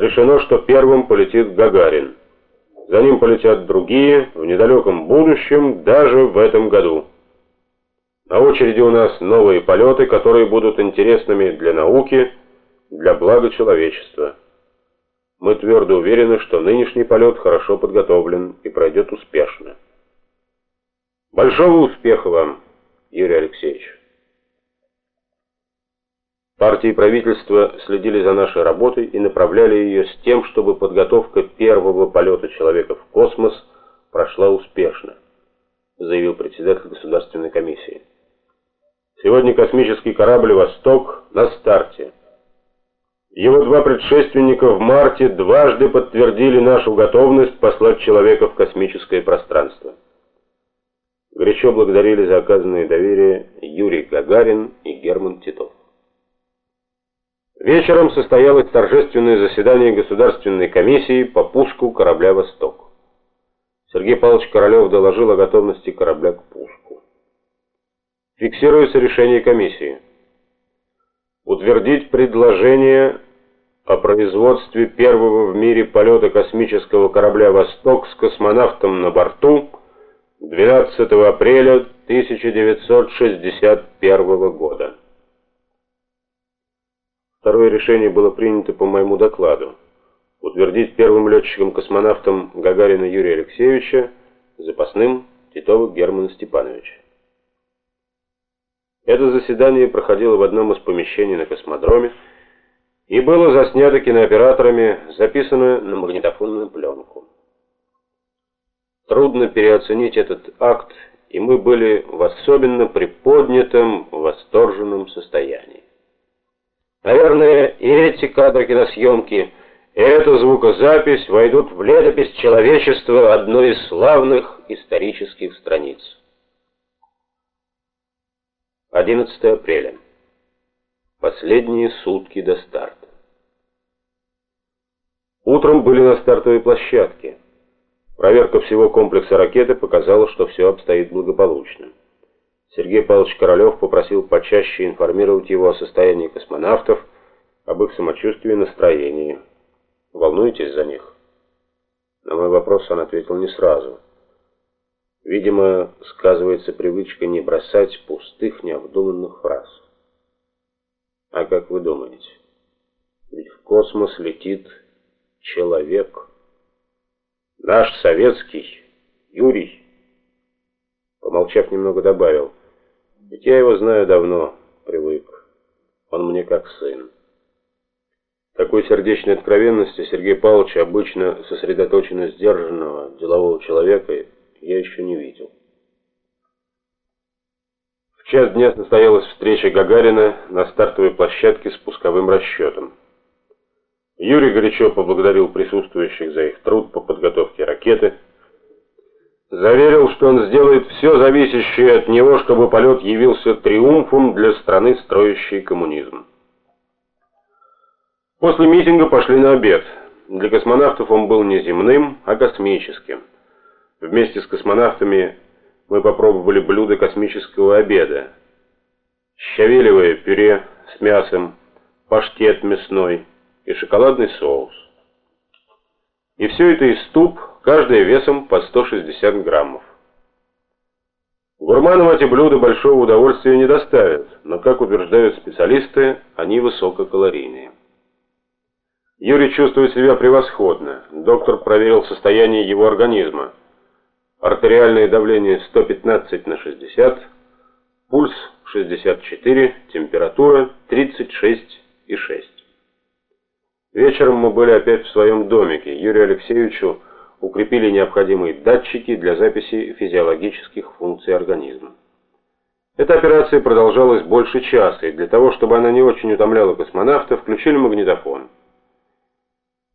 Решено, что первым полетит Гагарин. За ним полетят другие в недалеком будущем, даже в этом году. На очереди у нас новые полеты, которые будут интересными для науки, для блага человечества. Мы твердо уверены, что нынешний полет хорошо подготовлен и пройдет успешно. Большого успеха вам, Юрий Алексеевич. Партии и правительство следили за нашей работой и направляли ее с тем, чтобы подготовка первого полета человека в космос прошла успешно, заявил председатель Государственной комиссии. Сегодня космический корабль «Восток» на старте. Его два предшественника в марте дважды подтвердили нашу готовность послать человека в космическое пространство. Горячо благодарили за оказанное доверие Юрий Гагарин и Герман Титов. Вечером состоялось торжественное заседание Государственной комиссии по пуску корабля «Восток». Сергей Павлович Королев доложил о готовности корабля к пуску. Фиксируется решение комиссии. Утвердить предложение о производстве первого в мире полета космического корабля «Восток» с космонавтом на борту 12 апреля 1961 года. Второе решение было принято по моему докладу. Утвердить первым летчиком-космонавтом Гагарина Юрия Алексеевича, запасным Титова Германа Степановича. Это заседание проходило в одном из помещений на космодроме и было заснято кинооператорами, записано на магнитофонную пленку. Трудно переоценить этот акт, и мы были в особенно приподнятом, восторженном состоянии. Наверное, и эти кадры киносъемки, и эта звукозапись войдут в летопись человечества одной из славных исторических страниц. 11 апреля. Последние сутки до старта. Утром были на стартовой площадке. Проверка всего комплекса ракеты показала, что все обстоит благополучно. Сергей Павлович Королев попросил почаще информировать его о состоянии космонавтов, об их самочувствии и настроении. Волнуетесь за них? На мой вопрос он ответил не сразу. Видимо, сказывается привычка не бросать пустых, необдуманных фраз. А как вы думаете? Ведь в космос летит человек. Наш советский Юрий. Помолчав немного, добавил: ведь я его знаю давно, привык. Он мне как сын. Такой сердечной откровенности Сергея Павловича, обычно сосредоточенно сдержанного делового человека, я еще не видел. В час дня состоялась встреча Гагарина на стартовой площадке с пусковым расчетом. Юрий горячо поблагодарил присутствующих за их труд по подготовке ракеты. Заверил, что он сделает все зависящее от него, чтобы полет явился триумфом для страны, строящей коммунизм. После митинга пошли на обед. Для космонавтов он был не земным, а космическим. Вместе с космонавтами мы попробовали блюда космического обеда. Щавелевое пюре с мясом, паштет мясной и шоколадный соус. И все это из туп, каждая весом по 160 граммов. Гурманам эти блюда большого удовольствия не доставят, но, как утверждают специалисты, они высококалорийные. Юрий чувствует себя превосходно. Доктор проверил состояние его организма. Артериальное давление 115 на 60, пульс 64, температура 36,6. Вечером мы были опять в своем домике. Юрию Алексеевичу укрепили необходимые датчики для записи физиологических функций организма. Эта операция продолжалась больше часа, и для того, чтобы она не очень утомляла космонавта, включили магнитофон.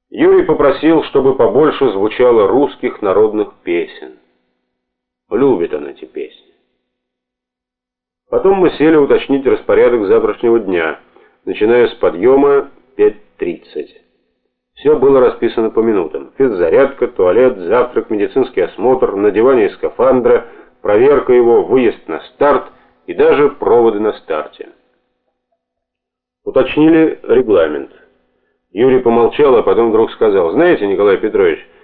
Юрий попросил, чтобы побольше звучало русских народных песен. Любит он эти песни. Потом мы сели уточнить распорядок завтрашнего дня, начиная с подъема 5.30. Было расписано по минутам. Физзарядка, туалет, завтрак, медицинский осмотр, надевание скафандра, проверка его, выезд на старт и даже проводы на старте. Уточнили регламент. Юрий помолчал, а потом вдруг сказал, «Знаете, Николай Петрович,